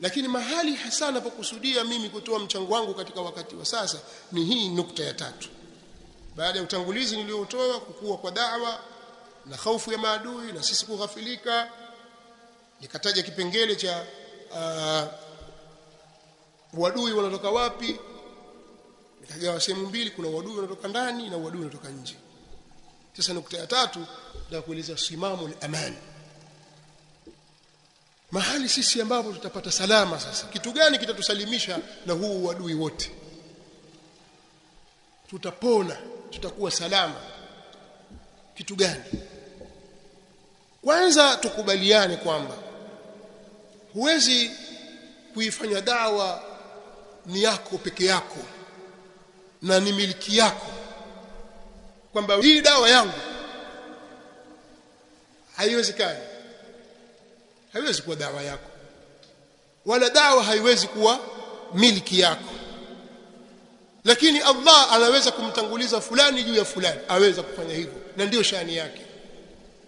lakini mahali hasa napokusudia mimi kutoa mchango wangu katika wakati wa sasa ni hii nukta ya tatu. Baada ya utangulizi niliotoa kukua kwa da'wa na hofu ya maadui na sisi kughafilika nikataja kipengele cha uh, wadui wanatoka wapi nikagawa sehemu mbili kuna wadui wanatoka ndani na wadui wanatoka nje. Sasa nukta ya tatu ndio kueleza simamu al-aman mahali sisi ambapo tutapata salama sasa. Kitu gani kitatusalimisha na huu wadui wote? Tutapona tutakuwa salama. Kitu gani? Kwanza tukubaliane kwamba huwezi kuifanya dawa ni yako peke yako na ni miliki yako. Kwamba hii dawa yangu haiwezekani haiwezi kuwa dawa yako. Wala dawa haiwezi kuwa miliki yako. Lakini Allah anaweza kumtanguliza fulani juu ya fulani. Aweza kufanya hivyo. Na ndiyo shani yake.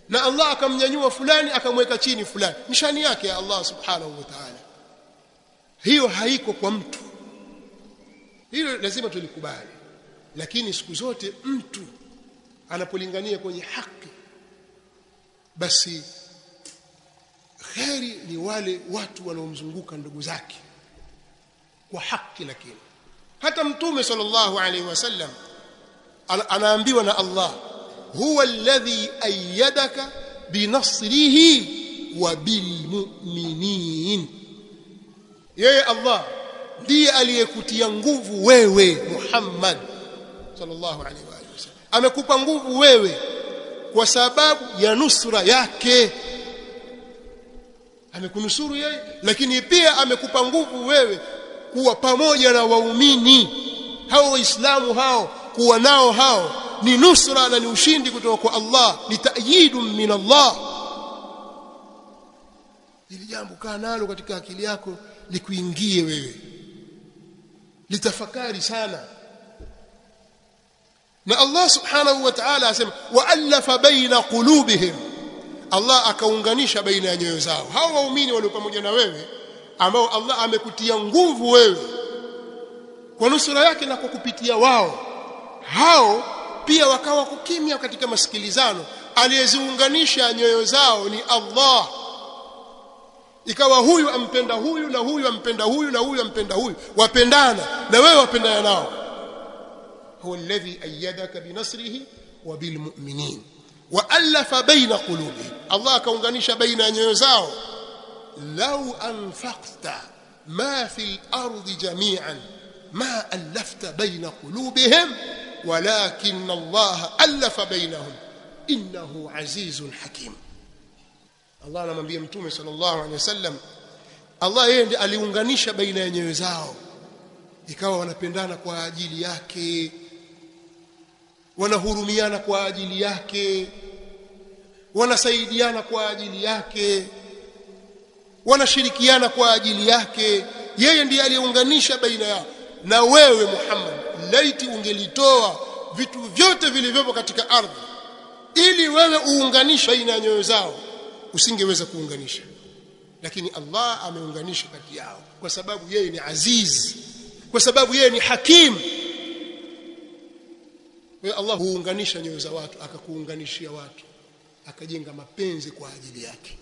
Na Allah akamnyanyua fulani akamweka chini fulani. Ni shani yake ya Allah subhanahu wa ta'ala. Hiyo haiko kwa mtu. Hilo lazima tulikubali. Lakini siku zote mtu anapolingania kwenye haki basi kheri ni wale watu wanaomzunguka ndugu zake. Kwa haki lakini. Hata mtume sallallahu alaihi wasallam anaambiwa na Allah huwa alladhi ayyadaka binasrihi wa bilmu'minin yeye Allah ndiye aliyekutia nguvu wewe Muhammad sallallahu alaihi wasallam. Amekupa nguvu wewe kwa sababu ya nusra yake amekunusuru yeye lakini pia amekupa nguvu wewe kuwa pamoja na waumini. Hao waislamu hao kuwa nao hao ni nusra na ni ushindi kutoka kwa Allah ni ta'yidun min Allah. Ili jambo kaa nalo katika akili yako likuingie wewe. Litafakari sana. Na Allah subhanahu wa ta'ala asema wa'alafa baina qulubihim Allah akaunganisha baina ya nyoyo zao. Hao waumini walio pamoja na wewe ambao Allah amekutia nguvu wewe kwa nusura yake na kwa kupitia wao hao pia wakawa kukimya katika masikilizano. Aliyeziunganisha nyoyo zao ni Allah. Ikawa huyu ampenda huyu na huyu ampenda huyu na huyu ampenda huyu. Wapendana na wewe wapendana nao. Huwa alladhi ayyadaka binasrihi wa bilmu'minin waalafa baina qulubi Allah akaunganisha baina ya nyoyo zao. Lau anfaqta ma fil ardi jami'an ma alafta baina qulubihim walakin Allah alafa bainahum. Innahu azizun hakim. Allah anamwambia mtume sallallahu alaihi wasallam Allah yeye ndiye aliunganisha baina ya nyoyo zao. Ikawa wanapendana kwa ajili yake wanahurumiana kwa ajili yake wanasaidiana kwa ajili yake wanashirikiana kwa ajili yake. Yeye ndiye aliyeunganisha baina yao. Na wewe Muhammad laiti ungelitoa vitu vyote vilivyopo katika ardhi ili wewe uunganishe ya nyoyo zao usingeweza kuunganisha. Lakini Allah ameunganisha kati yao kwa sababu yeye ni aziz kwa sababu yeye ni hakim. Wewe Allah huunganisha nyoyo za watu akakuunganishia watu akajenga mapenzi kwa ajili yake.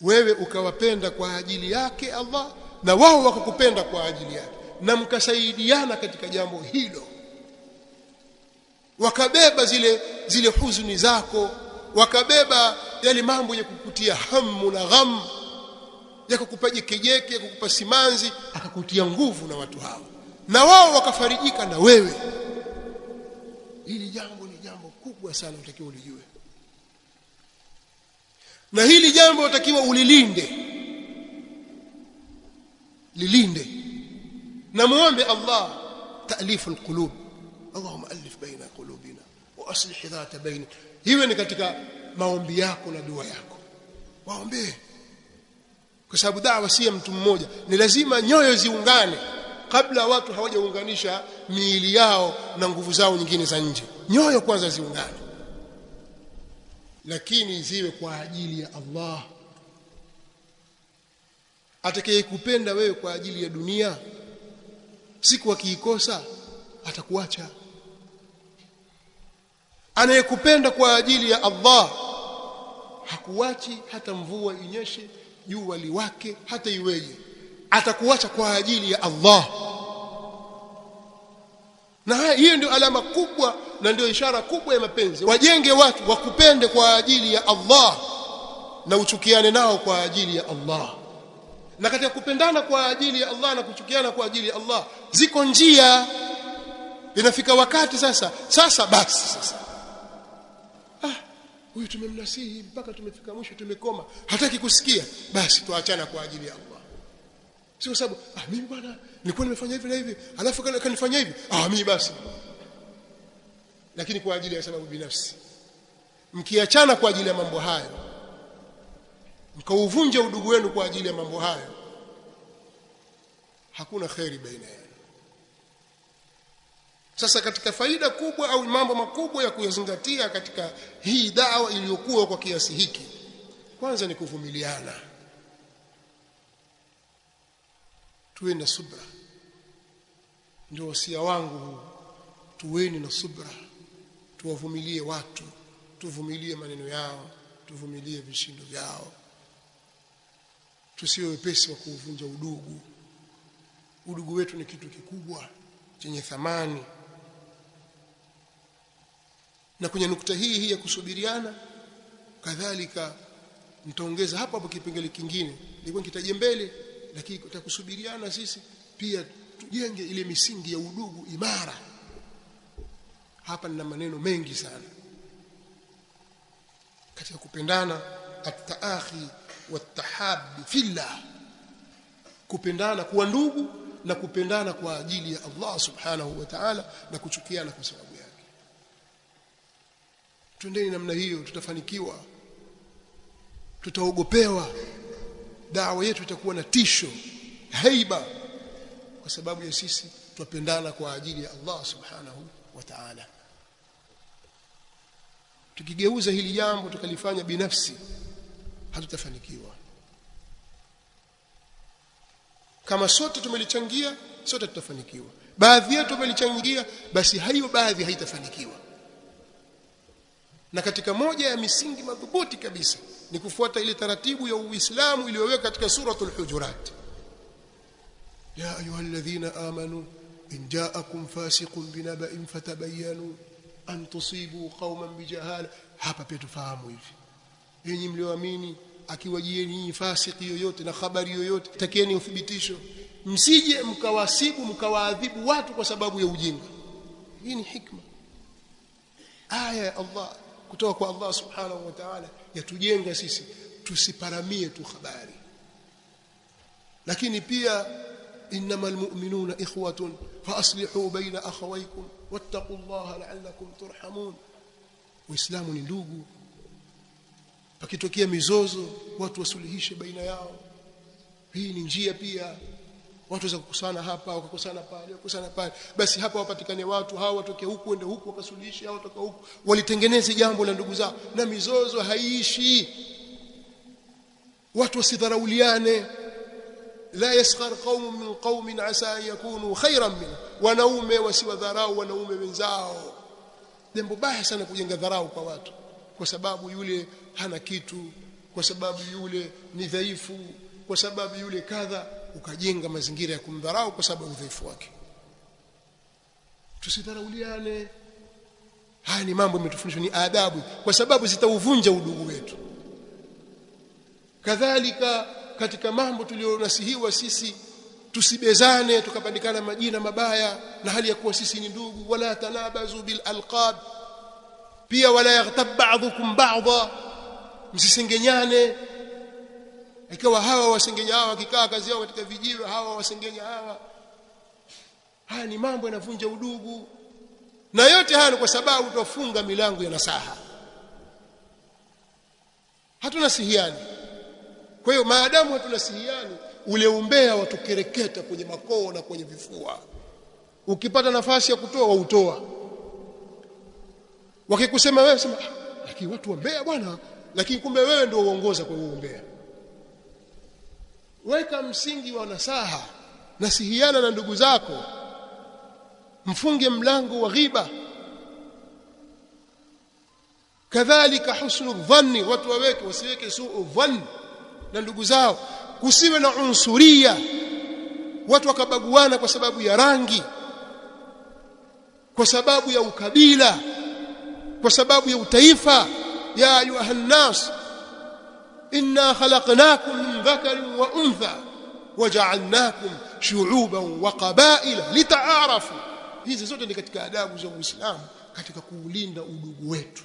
Wewe ukawapenda kwa ajili yake Allah na wao wakakupenda kwa ajili yake na mkasaidiana katika jambo hilo. Wakabeba zile zile huzuni zako wakabeba yale mambo ya kukutia hamu na ghamu ya kukupa jekejeke ya kukupa simanzi akakutia nguvu na watu hao. Na wao wakafarijika na wewe. Hili jambo ni jambo kubwa sana utakiwa ulijue na hili jambo utakiwa ulilinde. Lilinde. Na muombe Allah ta'lifu alqulub Allahumma alif baina qulubina wa aslih dhata baina. Hiyo ni katika maombi yako na dua yako. Waombee. Kwa sababu dawa si ya mtu mmoja. Ni lazima nyoyo ziungane kabla watu hawajaunganisha miili yao na nguvu zao nyingine za nje. Nyoyo kwanza ziungane lakini ziwe kwa ajili ya Allah. Atakayekupenda wewe kwa ajili ya dunia siku akiikosa atakuacha. Anayekupenda kwa ajili ya Allah hakuachi hata mvua inyeshe jua liwake hata iweje. Atakuacha kwa ajili ya Allah. Na hiyo ndio alama kubwa na ndio ishara kubwa ya mapenzi. Wajenge watu wakupende kwa ajili ya Allah na uchukiane nao kwa ajili ya Allah. Na katika kupendana kwa ajili ya Allah na kuchukiana kwa ajili ya Allah ziko njia. Inafika wakati sasa sasa basi sasa. Ah huyu tumemnasihi mpaka tumefika mwisho tumekoma. Hataki kusikia. Basi tuachana kwa ajili ya Allah. Sio sababu ah mimi bwana nilikuwa nimefanya hivi na hivi alafu kanifanya hivi. Ah mimi basi lakini kwa ajili ya sababu binafsi. Mkiachana kwa ajili ya mambo hayo mkauvunja udugu wenu kwa ajili ya mambo hayo hakuna kheri baina yenu. Sasa katika faida kubwa au mambo makubwa ya kuyazingatia katika hii dawa iliyokuwa kwa kiasi hiki kwanza ni kuvumiliana. Tuwe na subra. Ndio wasia wangu huu. Tuweni na subra tuwavumilie watu. Tuvumilie maneno yao. Tuvumilie vishindo vyao. Tusiwe wepesi wa kuuvunja udugu. Udugu wetu ni kitu kikubwa chenye thamani. Na kwenye nukta hii hii ya kusubiriana kadhalika nitaongeza hapo hapo kipengele kingine. Nilikuwa nikitaje mbele lakini takusubiriana sisi pia tujenge ile misingi ya udugu imara hapa nina maneno mengi sana. Katika kupendana ataakhi watahabi fillah. Kupendana kuwa ndugu na kupendana kwa ajili ya Allah subhanahu wa ta'ala na kuchukiana kwa sababu yake. Twendeni namna hiyo tutafanikiwa. Tutaogopewa. Dawa yetu itakuwa na tisho haiba. Kwa sababu ya sisi twapendana kwa ajili ya Allah subhanahu wa ta'ala tukigeuza hili jambo tukalifanya binafsi hatutafanikiwa. Kama sote tumelichangia sote tutafanikiwa. Baadhi yetu tumelichangia basi hayo baadhi haitafanikiwa. Na katika moja ya misingi madhubuti kabisa ni kufuata ile taratibu ya Uislamu iliyoweka katika suratul hujurat. Ya ayuha alladhina amanu in ja'akum fasiqun binaba'in fatabayyanu an tusibu qauman bijahala hapa pia tufahamu hivi. Yenyi mlioamini akiwajieni nyinyi fasiki yoyote na habari yoyote takieni uthibitisho. Msije mkawasibu mkawaadhibu watu kwa sababu ya ujinga. Hii ni hikma. Aya ya Allah kutoka kwa Allah subhanahu wa ta'ala yatujenga sisi tusiparamie tu habari. Lakini pia innamal mu'minuna ikhwatun fa aslihu baina akhawaykum wattaqullaha la'allakum turhamun uislamu ni ndugu. Pakitokea mizozo watu wasuluhishe baina yao. Hii ni njia pia. Watu waweza kukusana hapa wakakusana pale wakusana pale. Basi hapa wapatikane watu hawa watoke huku ende huku wakasuluhishe hao watoka huku. Walitengeneze jambo la ndugu zao. Na mizozo haiishi. Watu wasidharauliane la yaskhar qaumun min qaumin asa an yakunu khairan min wanaume wasiwadharau wanaume wenzao jambo baya sana kujenga dharau kwa watu. Kwa sababu yule hana kitu. Kwa sababu yule ni dhaifu. Kwa sababu yule kadha. Ukajenga mazingira ya kumdharau kwa sababu udhaifu wake. Tusidharauliane. Haya ni mambo yametufundishwa ni adabu. Kwa sababu zitauvunja udugu wetu. Kadhalika katika mambo tulionasihiwa sisi tusibezane tukapandikana majina mabaya na hali ya kuwa sisi ni ndugu. Wala tanabazu bil alqab pia wala yaghtab ba'dhukum ba'dha msisengenyane. Ikawa hawa wasengenya hawa wakikaa kazi yao katika vijiwe hawa wasengenya hawa haya ni mambo yanavunja udugu. Na yote haya ni kwa sababu tufunga milango ya nasaha. Hatuna sihiani kwa hiyo maadamu hatuna sihiani ule umbea watukereketa kwenye makoo na kwenye vifua. Ukipata nafasi ya kutoa wautoa. Wakikusema wewe sema lakini watu wambea bwana lakini kumbe wewe ndio uongoza kwa uombea weka msingi wa nasaha nasihiana na ndugu zako. Mfunge mlango wa ghiba. Kadhalika husnu dhanni watu waweke wasiweke suu dhanni na ndugu zao kusiwe na unsuria. Watu wakabaguana kwa sababu ya rangi kwa sababu ya ukabila kwa sababu ya utaifa. Ya ayuha nnas inna khalaqnakum min dhakarin wa untha waja'alnakum shu'uban wa qabaila lita'arafu. Hizi zote ni katika adabu za Uislamu katika kuulinda udugu wetu.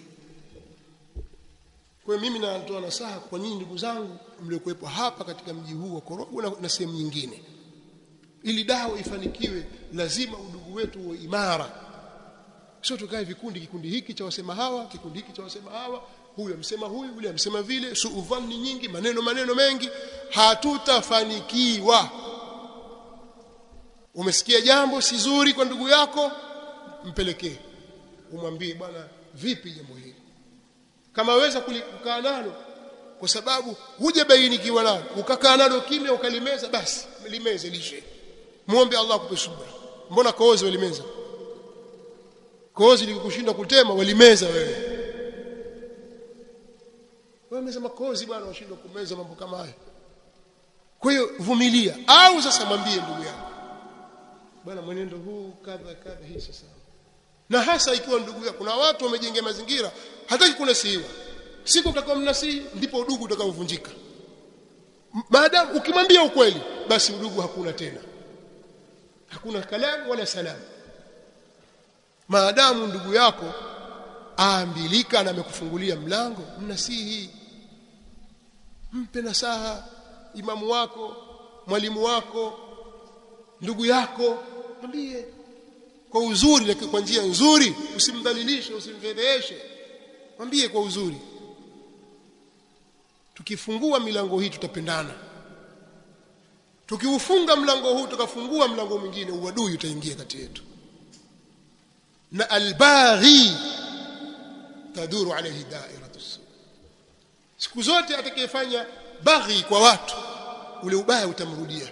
Kwa mimi mimi natoa nasaha kwa nyinyi ndugu zangu mliokuwepo hapa katika mji huu wa Korogwe na, na sehemu nyingine. Ili dawa ifanikiwe lazima udugu wetu uwe imara. Sio tukae vikundi kikundi hiki cha wasema hawa kikundi hiki cha wasema hawa. Huyu amsema huyu yule amsema vile. Suudhani nyingi maneno maneno mengi. Hatutafanikiwa. Umesikia jambo si zuri kwa ndugu yako mpelekee. Umwambie bwana vipi jambo hili? Kama waweza kukaa nalo kwa sababu hujabainikiwa nalo ukakaa nalo kimya ukalimeza basi limeze lishe. Muombe Allah akupe subra. Mbona kozi walimeza? Kozi likikushinda kutema walimeza wewe. Wewe umesema kozi bwana washindwa kumeza mambo kama haya. Kwa hiyo vumilia. Au sasa mwambie ndugu yako. Bwana mwenendo huu kadha kadha hii sasa. Na hasa ikiwa ndugu yako kuna watu wamejengea mazingira hataki kunasihiwa siku utakao mnasihi ndipo udugu utakaovunjika. Maadamu ukimwambia ukweli basi udugu hakuna tena. Hakuna kalamu wala salamu maadamu ndugu yako aambilika na amekufungulia mlango mnasihi. Mpe nasaha imamu wako mwalimu wako ndugu yako. Mwambie kwa uzuri lakini kwa njia nzuri usimdhalilishe usimfedheshe mwambie kwa uzuri tukifungua milango hii tutapendana. Tukiufunga mlango huu tukafungua mlango mwingine uadui utaingia kati yetu. Na albaghi taduru alayhi da'iratu siku zote atakayefanya baghi kwa watu ule ubaya utamrudia.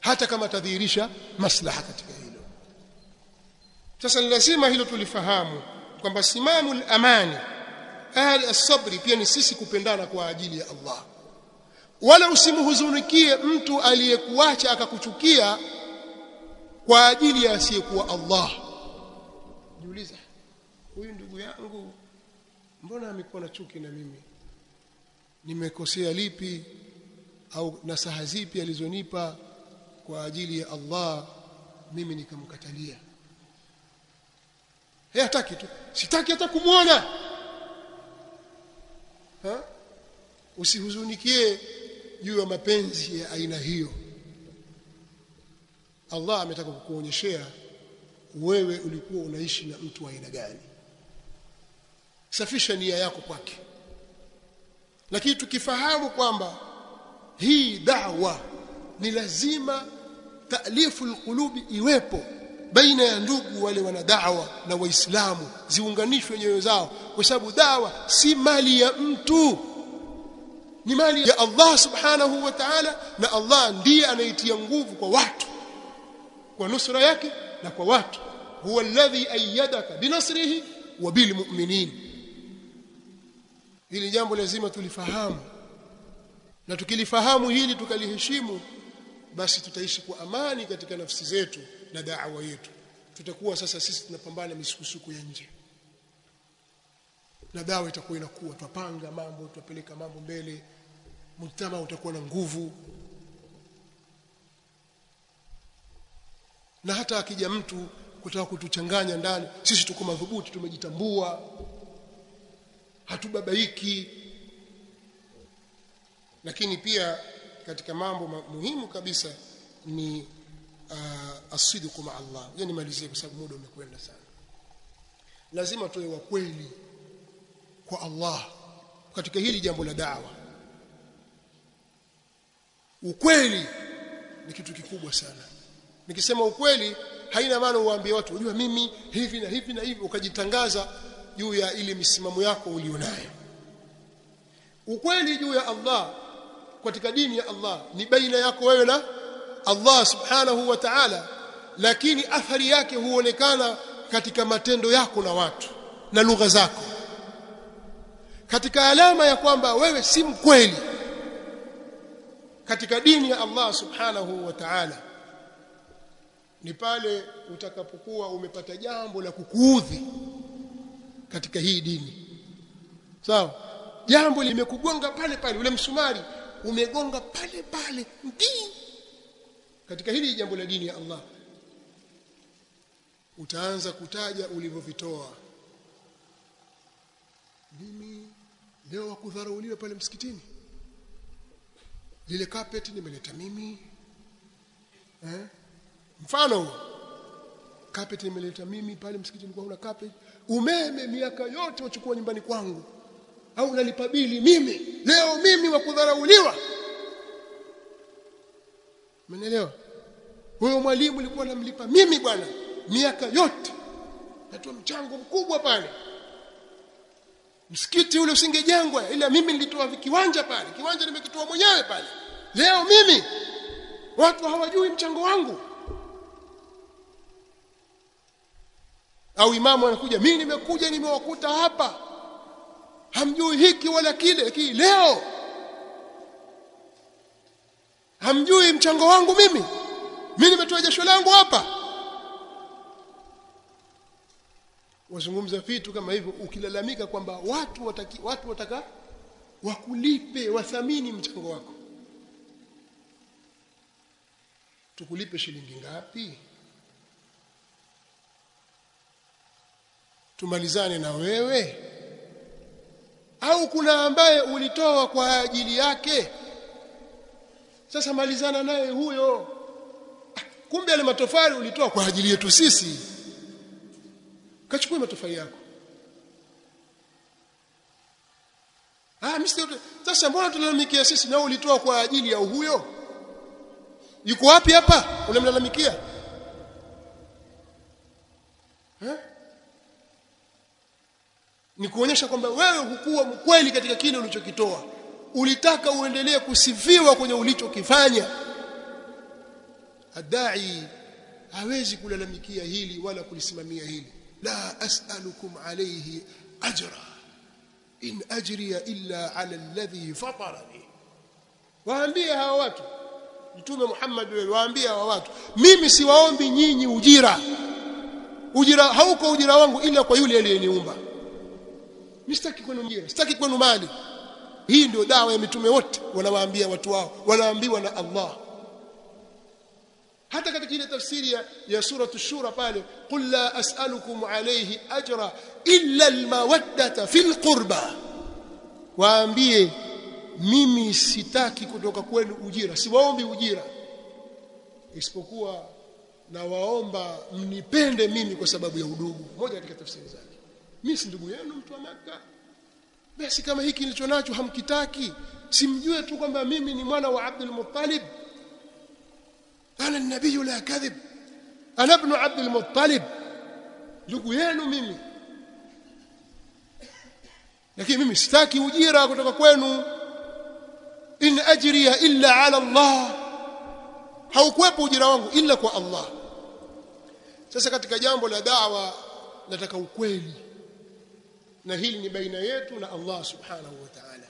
Hata kama tadhihirisha maslaha katika hilo. Sasa lazima hilo tulifahamu kwamba simamu al-amani ahli as-sabri pia ni sisi kupendana kwa ajili ya Allah. Wala usimhuzunikie mtu aliyekuacha akakuchukia kwa ajili ya asiyekuwa Allah. Jiuliza huyu ndugu yangu mbona amekuwa na chuki na mimi? Nimekosea lipi au nasaha zipi alizonipa kwa ajili ya Allah mimi nikamkatalia? Hayataki tu. Sitaki hata kumwona ha? Usihuzunikie juu ya mapenzi ya aina hiyo. Allah ametaka kukuonyeshea wewe ulikuwa unaishi na mtu wa aina gani. Safisha nia yako kwake. Lakini tukifahamu kwamba hii da'wa ni lazima taalifu alqulubi iwepo baina ya ndugu wale wana da'wa na waislamu ziunganishwe nyoyo zao kwa sababu dawa si mali ya mtu. Ni mali ya Allah subhanahu wa ta'ala na Allah ndiye anaitia nguvu kwa watu kwa nusra yake na kwa watu. Huwa alladhi ayyadaka binasrihi wa bilmu'minin hili jambo lazima tulifahamu. Na tukilifahamu hili tukaliheshimu basi tutaishi kwa amani katika nafsi zetu na da'wa yetu. Tutakuwa sasa sisi tunapambana misukusuku ya nje. Na dawa itakuwa inakuwa. Twapanga mambo twapeleka mambo mbele. Mtama utakuwa na nguvu. Na hata akija mtu kutaka kutuchanganya ndani sisi tuko madhubuti tumejitambua. Hatubabaiki. Lakini pia katika mambo muhimu kabisa ni asidiku ma Allah. Yani malizie kwa sababu muda umekwenda sana. Lazima tuwe wa kweli kwa Allah katika hili jambo la da'wa. Ukweli ni kitu kikubwa sana. Nikisema ukweli haina maana uwaambie watu unajua mimi hivi na hivi na hivi ukajitangaza juu ya ile misimamo yako ulionayo. Ukweli juu ya Allah katika dini ya Allah ni baina yako wewe na Allah subhanahu wa ta'ala lakini athari yake huonekana katika matendo yako na watu na lugha zako. Katika alama ya kwamba wewe si mkweli katika dini ya Allah subhanahu wa ta'ala ni pale utakapokuwa umepata jambo la kukuudhi katika hii dini. Sawa? Jambo limekugonga pale pale ule msumari umegonga pale pale ndi katika hili jambo la dini ya Allah utaanza kutaja ulivyovitoa. Mimi leo wakudharauliwa pale msikitini. Lile carpet nimeleta mimi. Eh? Mfano carpet nimeleta mimi pale msikitini kwa una carpet. Umeme miaka yote wachukua nyumbani kwangu. Au nalipa bili mimi. Leo mimi wakudharauliwa Umeelewa? Huyo mwalimu alikuwa anamlipa mimi bwana miaka yote. Natoa mchango mkubwa pale. Msikiti ule usingejengwa ila mimi nilitoa kiwanja pale. Kiwanja nimekitoa mwenyewe pale. Leo mimi watu hawajui mchango wangu. Au imamu anakuja mimi nimekuja nimewakuta hapa. Hamjui hiki wala kile lakini leo hamjui mchango wangu mimi? Mimi nimetoa jasho langu hapa. Wazungumza vitu kama hivyo ukilalamika kwamba watu wataki, watu wataka wakulipe wathamini mchango wako. Tukulipe shilingi ngapi? Tumalizane na wewe? Au kuna ambaye ulitoa kwa ajili yake sasa malizana naye huyo. Kumbe yale matofali ulitoa kwa ajili yetu sisi. Kachukua matofali yako. Ah mister sasa mbona tunalalamikia sisi na ulitoa kwa ajili ya huyo? Yuko wapi hapa? Unamlalamikia? Ni kuonyesha kwamba wewe hukuwa mkweli katika kile ulichokitoa ulitaka uendelee kusifiwa kwenye ulichokifanya. Adai hawezi kulalamikia hili wala kulisimamia hili. La as'alukum alayhi ajra in ajriya illa ala alladhi fatarani. Waambie hawa watu mtume Muhammad waambie hawa watu mimi siwaombi nyinyi ujira. Ujira hauko ujira wangu ila kwa yule aliyeniumba. Mimi sitaki kwenu ujira sitaki kwenu mali hii ndio dawa ya mitume wote wanawaambia watu wao wanaambiwa na Allah. Hata katika ile tafsiri ya, ya shura pale qul la as'alukum alayhi ajra illa almawaddata fil qurba. Waambie mimi sitaki kutoka kwenu ujira siwaombi ujira. Isipokuwa na waomba mnipende mimi kwa sababu ya udugu. Moja katika tafsiri zake. Mimi si ndugu yenu mtu wa maka basi kama hiki nilicho nacho hamkitaki simjue tu kwamba mimi ni mwana wa Abdul Muttalib. Ana nabii la kadhib. Ana ibn Abdul Muttalib. Ndugu yenu mimi. Lakini mimi sitaki ujira kutoka kwenu. In ajriya illa ala Allah. Haukuwepo ujira wangu illa kwa Allah. Sasa katika jambo la da'wa nataka ukweli na hili ni baina yetu na Allah subhanahu wa ta'ala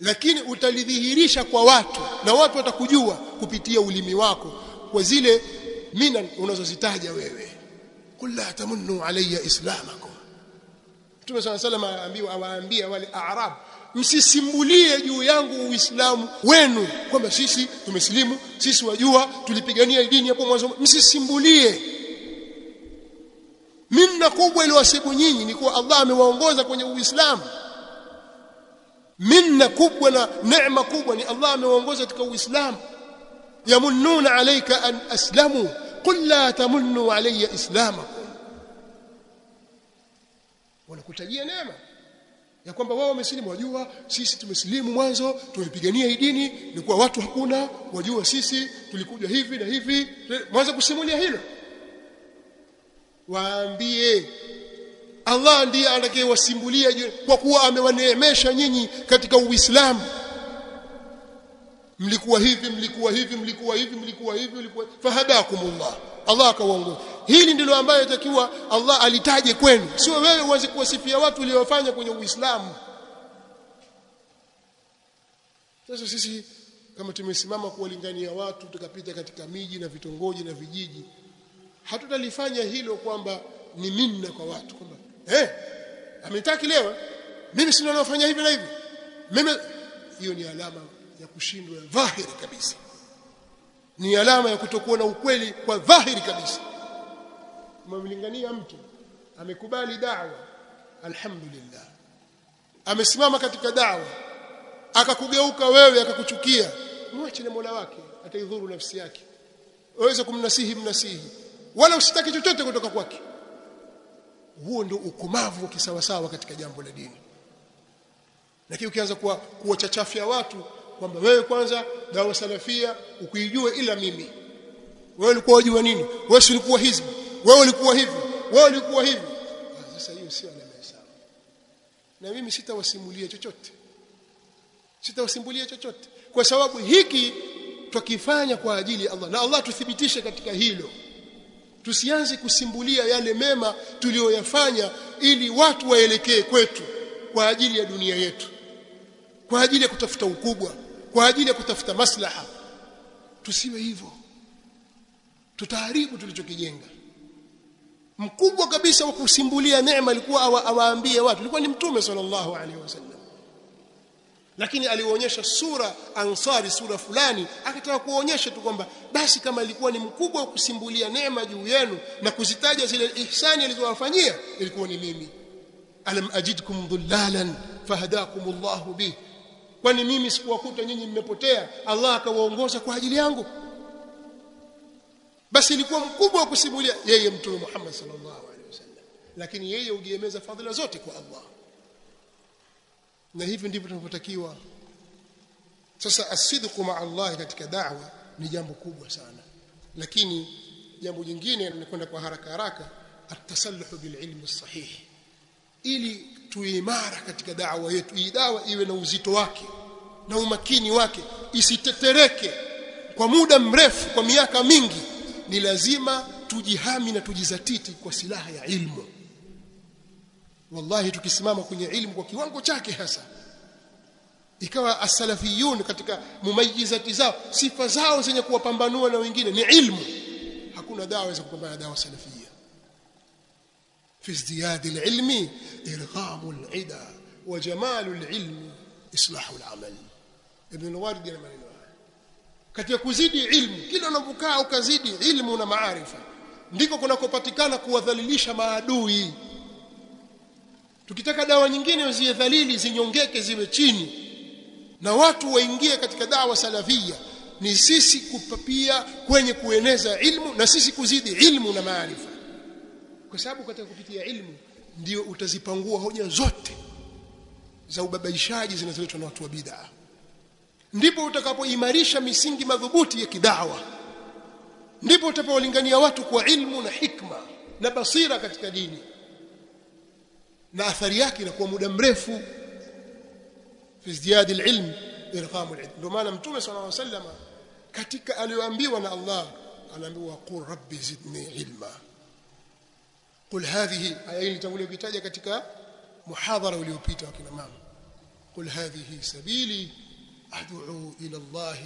lakini utalidhihirisha kwa watu na watu watakujua kupitia ulimi wako kwa zile mina unazozitaja wewe kul la tamunnu alayya islamakum Mtume صلى الله عليه aambiwa awaambia wale a'rab msisimbulie juu yangu uislamu wenu kwamba sisi tumesilimu sisi wajua tulipigania dini hapo mwanzo msisimbulie minna kubwa iliyowasibu nyinyi ni kuwa Allah amewaongoza kwenye Uislamu. Minna kubwa na neema kubwa ni Allah amewaongoza katika Uislamu. Yamunnuna alayka an aslamu. Qul la tamunnu alayya islamakum. Wanakutajia neema. Ya kwamba wao wamesilimu. Wajua sisi tumesilimu mwanzo tumepigania hii dini ni kwa watu hakuna. Wajua sisi tulikuja hivi na hivi. Mwanzo kusimulia hilo waambie Allah ndiye atakayewasimulia kwa kuwa amewaneemesha nyinyi katika Uislamu. Mlikuwa hivi mlikuwa hivi mlikuwa hivi mlikuwa hivi mlikuwa fahadakumullah. Allah akawaongoza. Hili ndilo ambayo itakiwa Allah alitaje kwenu. Sio wewe uanze kuwasifia watu uliowafanya kwenye Uislamu. Sasa sisi kama tumesimama kuwalingania watu tukapita katika miji na vitongoji na vijiji hatutalifanya hilo kwamba ni minna kwa watu kwamba eh ametaki leo mimi si ninaofanya hivi na hivi. Mimi hiyo ni alama ya kushindwa dhahiri kabisa. Ni alama ya kutokuwa na ukweli kwa dhahiri kabisa. Umemlingania mtu amekubali da'wa alhamdulillah. Amesimama katika da'wa akakugeuka wewe akakuchukia. Mwache na Mola wake ataidhuru nafsi yake. Waweze kumnasihi mnasihi wala usitaki chochote kutoka kwake. Huo ndio ukomavu wa kisawasawa katika jambo la dini. Lakini ukianza kuwa kuwachachafia watu kwamba wewe kwanza dawa salafia ukuijue ila mimi. Wewe ulikuwa unajua nini? Wewe ulikuwa hizi wewe ulikuwa hivi? Wewe ulikuwa hivi? Sasa hiyo sio alama sawa na mimi sitawasimulia chochote. Sitawasimulia chochote. Kwa sababu hiki twakifanya kwa ajili ya Allah. Na Allah tuthibitishe katika hilo tusianze kusimbulia yale mema tuliyoyafanya ili watu waelekee kwetu kwa ajili ya dunia yetu. Kwa ajili ya kutafuta ukubwa kwa ajili ya kutafuta maslaha. Tusiwe hivyo. Tutaharibu tulichokijenga. Mkubwa kabisa wa kusimbulia neema alikuwa awaambie watu. Alikuwa ni mtume sallallahu alaihi wasallam lakini alionyesha sura ansari sura fulani akataka kuonyesha tu kwamba basi kama ilikuwa ni mkubwa wa kusimbulia neema juu yenu na kuzitaja zile ihsani alizowafanyia ilikuwa ni mimi. Alam ajidkum dhullalan fahadakum Allah bih kwani mimi sikuwakuta nyinyi mmepotea Allah akawaongoza kwa ajili yangu? Basi ilikuwa mkubwa wa kusimulia yeye mtume Muhammad sallallahu alaihi wasallam. Lakini yeye ugiemeza fadhila zote kwa Allah na hivi ndivyo tunavyotakiwa. Sasa asidqu ma Allah katika da'wa ni jambo kubwa sana. Lakini jambo jingine nakwenda kwa haraka haraka atasalluhu bil ilmi sahih ili tuimara katika da'wa yetu hii dawa iwe na uzito wake na umakini wake isitetereke kwa muda mrefu kwa miaka mingi ni lazima tujihami na tujizatiti kwa silaha ya ilmu wallahi tukisimama kwenye ilmu kwa kiwango chake hasa ikawa asalafiyun katika mumayizati zao sifa zao zenye kuwapambanua na wengine ni ilmu. Hakuna dawa inaweza kupambana dawa salafia fi izdiyad alilmi irgham alida wa jamal alilmi islah alamal. Ibn alwardi ana katika kuzidi ilmu kila unapokaa ukazidi ilmu na maarifa ndiko kunakopatikana kuwadhalilisha maadui tukitaka dawa nyingine ziwe dhalili zinyongeke ziwe chini. Na watu waingie katika dawa salafia. Ni sisi kupapia kwenye kueneza ilmu na sisi kuzidi ilmu na maarifa. Kwa sababu katika kupitia ilmu ndio utazipangua hoja zote za ubabaishaji zinazoletwa na watu wa bid'a. Ndipo utakapoimarisha misingi madhubuti ya kidawa. Ndipo utapowalingania watu kwa ilmu na hikma na basira katika dini na athari yake inakuwa muda mrefu fi ziyadi alilm irfamu alilm. Ndio maana mtume sallallahu alaihi wasallam katika aliyoambiwa na Allah anaambiwa qul rabbi zidni ilma. Qul hadhihi aya hii nitakuletea katika muhadhara uliopita wa kina mama. Qul hadhihi sabili ad'u ila Allah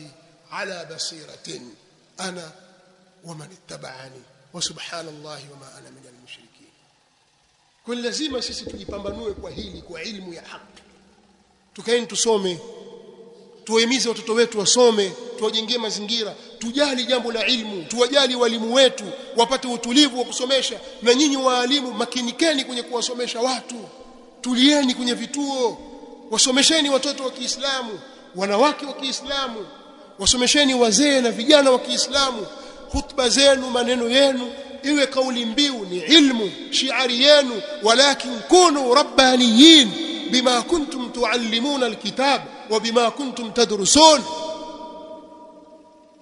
ala basiratin ana wa man ittaba'ani wa subhanallahi wa ma ana min al كل lazima sisi tujipambanue kwa hili kwa ilmu ya haki. Tukaeni tusome tuwahimize watoto wetu wasome tuwajengee mazingira tujali jambo la ilmu tuwajali walimu wetu wapate utulivu wa kusomesha na nyinyi waalimu makinikeni kwenye kuwasomesha watu. Tulieni kwenye vituo wasomesheni watoto wa Kiislamu wanawake wa Kiislamu wasomesheni wazee na vijana wa Kiislamu hutuba zenu maneno yenu iwe kauli mbiu ni ilmu shiari yenu walakin kunu rabbaniyin bima kuntum tuallimuna alkitab wa bima kuntum tadrusun.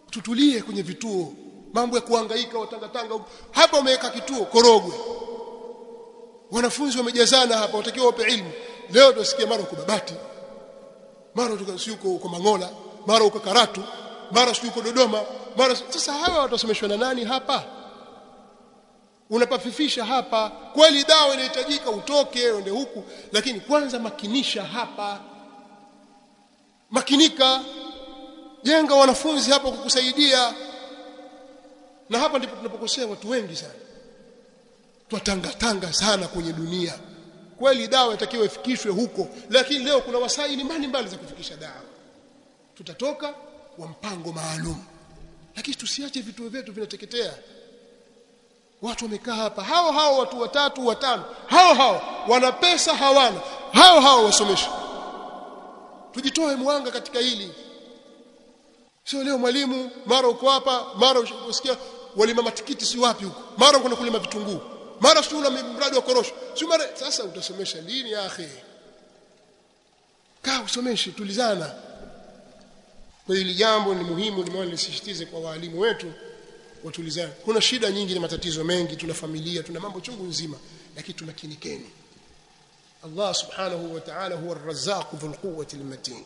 Tutulie kwenye vituo mambo ya kuhangaika watangatanga. Hapa umeweka kituo korogwe. Wanafunzi wamejazana hapa watakiwa wape ilmu. Leo tusikie mara uko babati. Mara tukashuko uko mangola. Mara uko Karatu. Mara sio uko Dodoma. Mara sasa hawa watasomeshwa na nani hapa unapafifisha hapa. Kweli dawa inahitajika utoke uende huku. Lakini kwanza makinisha hapa. Makinika. Jenga wanafunzi hapa kukusaidia. Na hapa ndipo tunapokosea watu wengi sana. Twatangatanga sana kwenye dunia. Kweli dawa inatakiwa ifikishwe huko. Lakini leo kuna wasaili mbalimbali za kufikisha dawa. Tutatoka wa mpango maalum. Lakini tusiache vituo vyetu vinateketea watu wamekaa hapa. Hao hao watu watatu watano. Hao hao wana pesa hawana. Hao hao wasomesha. Tujitoe mwanga katika hili. Sio leo mwalimu mara uko hapa mara usikia walima matikiti si wapi huko. Mara kuna kulima vitunguu. Mara sio una mradi wa korosho. Sio mara sasa utasomesha lini akhi? Kaa usomeshe tulizana. Kwa hili jambo ni muhimu nimeona nisisitize kwa walimu wetu watulizane kuna shida nyingi na matatizo mengi. Tuna familia tuna mambo chungu nzima. Lakini tumakinikeni Allah subhanahu wa ta'ala huwa ar-razzaq dhul quwwati al-matin.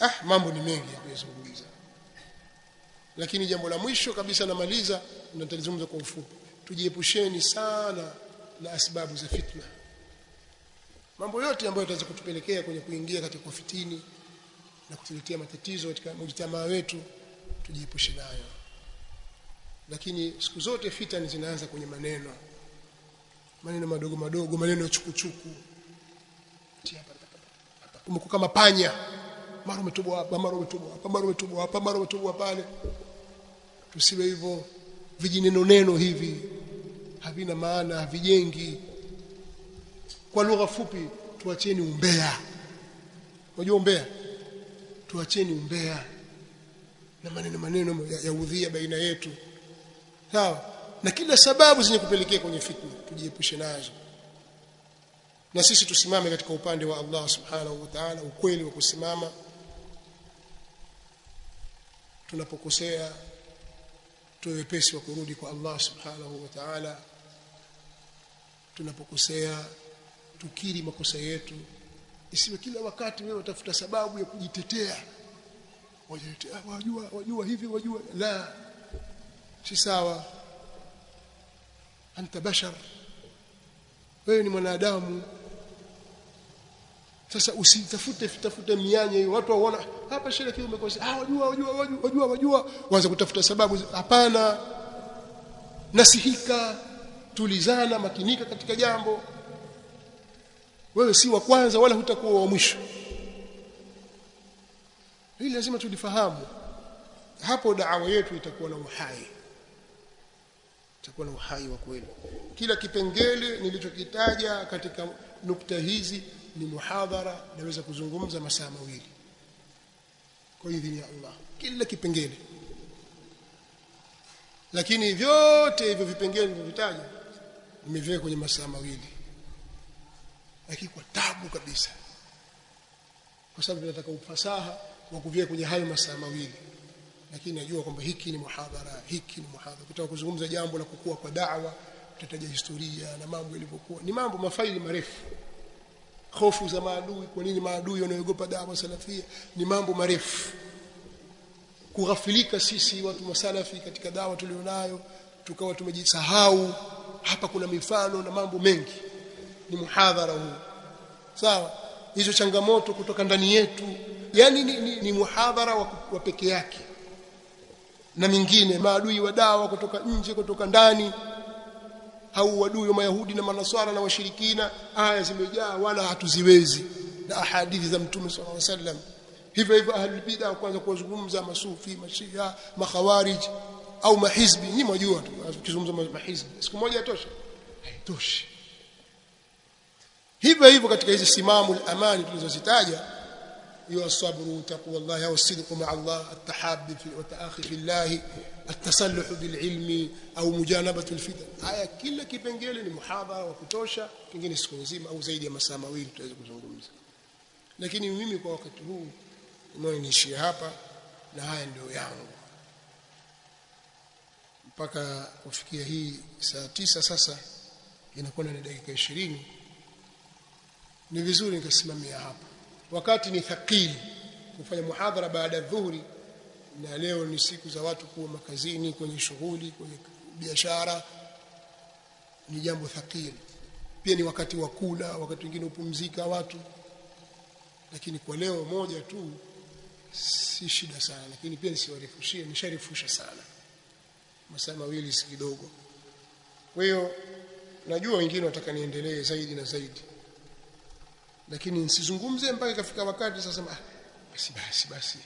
Ah mambo ni mengi ya kuzungumza lakini jambo la mwisho kabisa namaliza na nitalizungumza kwa ufupi. Tujiepusheni sana na asbabu za fitna. Mambo yote ambayo yataweza kutupelekea kwenye kuingia katika fitini na kutuletea matatizo katika mjitamaa wetu tujiepushe nayo lakini siku zote fitani zinaanza kwenye maneno. Maneno madogo madogo maneno ya chukuchuku. Umekuwa kama panya. Mara umetubwa hapa mara umetubwa hapa mara umetubwa hapa mara umetubwa pale. Tusiwe hivyo. Vijineno neno hivi. Havina maana havijengi. Kwa lugha fupi tuacheni umbea. Unajua umbea? Tuacheni umbea. Na maneno maneno ya, ya udhia baina yetu sawa. Na kila sababu zenye kupelekea kwenye fitna tujiepushe nazo. Na sisi tusimame katika upande wa Allah subhanahu wa ta'ala ukweli wa kusimama. Tunapokosea tuwe wepesi wa kurudi kwa Allah subhanahu wa ta'ala. Tunapokosea tukiri makosa yetu. Isiwe kila wakati wewe utafuta sababu ya kujitetea. Wajitetea wajua wajua hivi wajua. La si sawa anta bashar. Wewe ni mwanadamu. Sasa usitafute tafute mianya hiyo. Watu waona hapa kile umekosea ah wajua wajua wajua wajua wajua. Waanze kutafuta sababu hapana. Nasihika tulizana makinika katika jambo. Wewe si wa kwanza wala hutakuwa wa mwisho. Hili lazima tulifahamu. Hapo da'wa yetu itakuwa na uhai itakuwa na uhai wa kweli. Kila kipengele nilichokitaja katika nukta hizi ni muhadhara naweza kuzungumza masaa mawili. Kwa idhini ya Allah kila kipengele. Lakini vyote hivyo vipengele nilivyotaja nimeviweka kwenye masaa mawili. Lakini kwa tabu kabisa. Kwa sababu tunataka ufasaha wa kuviweka kwenye hayo masaa mawili lakini najua kwamba hiki ni muhadhara hiki ni muhadhara. Kutaka kuzungumza jambo la kukua kwa da'wa tutataja historia na mambo yalivyokuwa. Ni mambo mafaili marefu. Hofu za maadui kwa nini maadui wanaogopa dawa salafia? Ni mambo marefu. Kughafilika sisi watu masalafi katika dawa tulionayo tukawa tumejisahau. Hapa kuna mifano na mambo mengi. Ni muhadhara huu. Sawa? Hizo changamoto kutoka ndani yetu. Yani ni, ni, ni muhadhara wa, wa peke yake na mingine maadui wa dawa kutoka nje kutoka ndani. Au wadui wa mayahudi na manaswara na washirikina aya zimejaa wala hatuziwezi. Na ahadithi za mtume sallallahu alaihi wasallam. Hivyo hivyo ahlul bid'a kwanza kuwazungumza masufi mashia makhawarij au mahizbi. Mwajua tu tukizungumza mahizbi. Siku moja tosha haitoshi. Hivyo hivyo katika hizi simamu al-amani tulizozitaja au sidqu ma'a llah at-tahabbi fi wa ta'akhi fi Allah at-tasalluh bil ilmi au mujanabatu al-fitan haya kila kipengele ni muhadhara wa kutosha kingine siku nzima au zaidi ya masaa mawili tutaweza kuzungumza. Lakini mimi kwa wakati huu niishie hapa na haya ndio yangu. Mpaka kufikia hii saa tisa sasa inakuwa na dakika ishirini. Ni vizuri nikasimamia hapa wakati ni thakili kufanya muhadhara baada ya dhuhuri na leo ni siku za watu kuwa makazini kwenye shughuli kwenye biashara ni jambo thakili pia ni wakati wa kula wakati mwingine upumzika watu. Lakini kwa leo moja tu si shida sana lakini pia nisiwarefushie nisharefusha sana. Masaa mawili si kidogo. Kwa hiyo najua wengine wataka niendelee zaidi na zaidi lakini nisizungumze mpaka ikafika wakati sasa ah, basi basi basi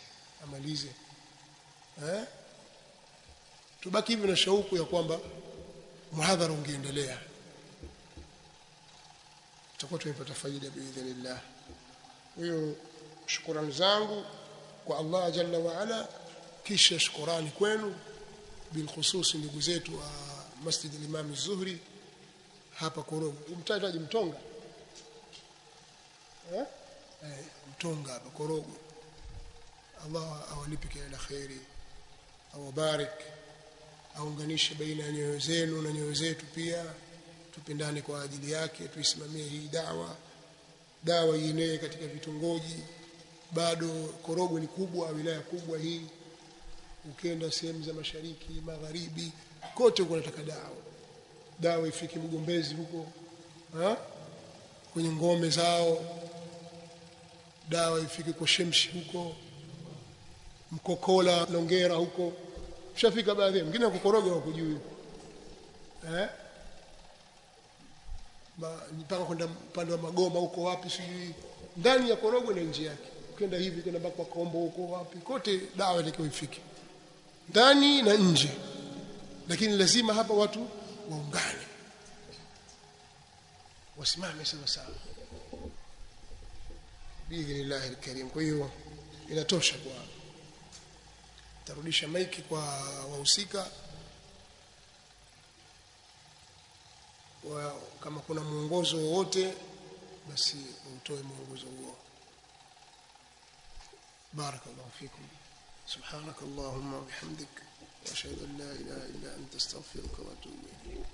amalize. Eh? Tubaki hivi na shauku ya kwamba muhadhara ungeendelea. Tutakuwa tumepata faida biidhnillah. Hiyo shukrani zangu kwa Allah jalla wa ala kisha shukrani kwenu bilkhusus ndugu zetu wa Masjid al-Imam Zuhri hapa Korogwe. Umtajaji mtonga eh? Eh mtonga hapa Korogwe Allah awalipe kila la khairi awabarik. Aunganishe baina ya nyoyo zenu na nyoyo zetu pia. Tupendane kwa ajili yake. Tuisimamie hii dawa. Dawa ienee katika vitongoji. Bado Korogwe ni kubwa wilaya kubwa hii. Ukienda sehemu za mashariki magharibi kote kunataka dawa. Dawa ifike mgombezi huko. Ha? Kwenye ngome zao dawa ifike kwa shemshi huko mkokola longera huko. Ushafika baadhi mwingine kukoroga hukujui eh? Mpaka kwenda upande wa magoma huko wapi sijui. Ndani ya korogwe na nje yake. Ukienda hivi kwenda mpaka kombo huko wapi. Kote dawa ilikuwa ifike. Ndani na nje. Lakini lazima hapa watu waungane wasimame sawa sawa biidhnillah alkarim kwa hiyo inatosha kwa tarudisha maiki kwa wahusika wa, kama kuna mwongozo wowote basi utoe mwongozo huo barakallahu fikum سبحانك اللهم وبحمدك واشهد ان لا اله الا انت استغفرك واتوب اليك